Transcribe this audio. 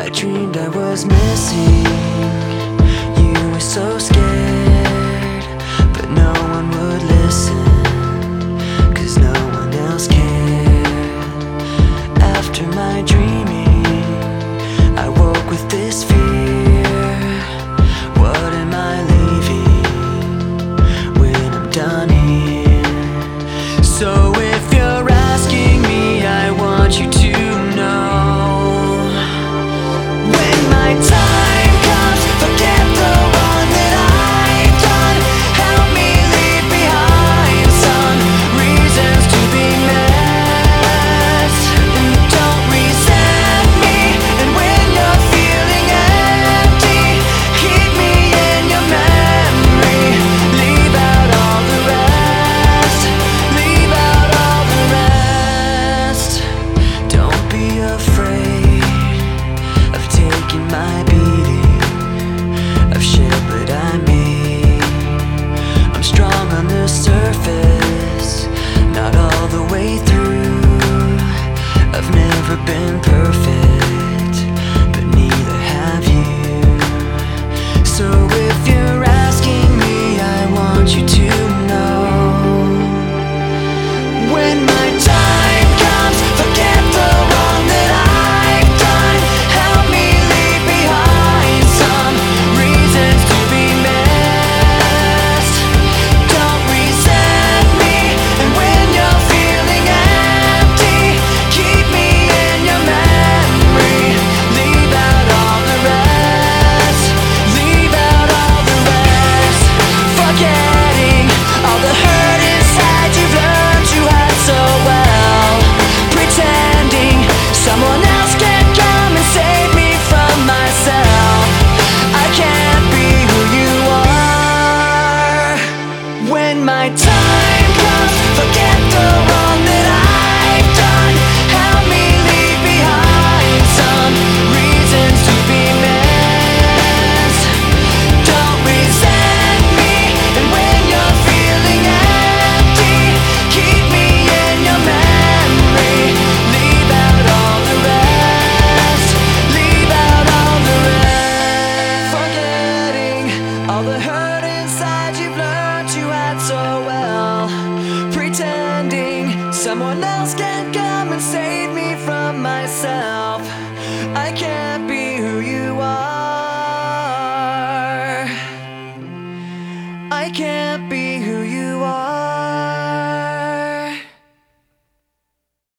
I dreamed I was missing. taking my my time comes, forget the pretending someone else can come and save me from myself. I can't be who you are. I can't be.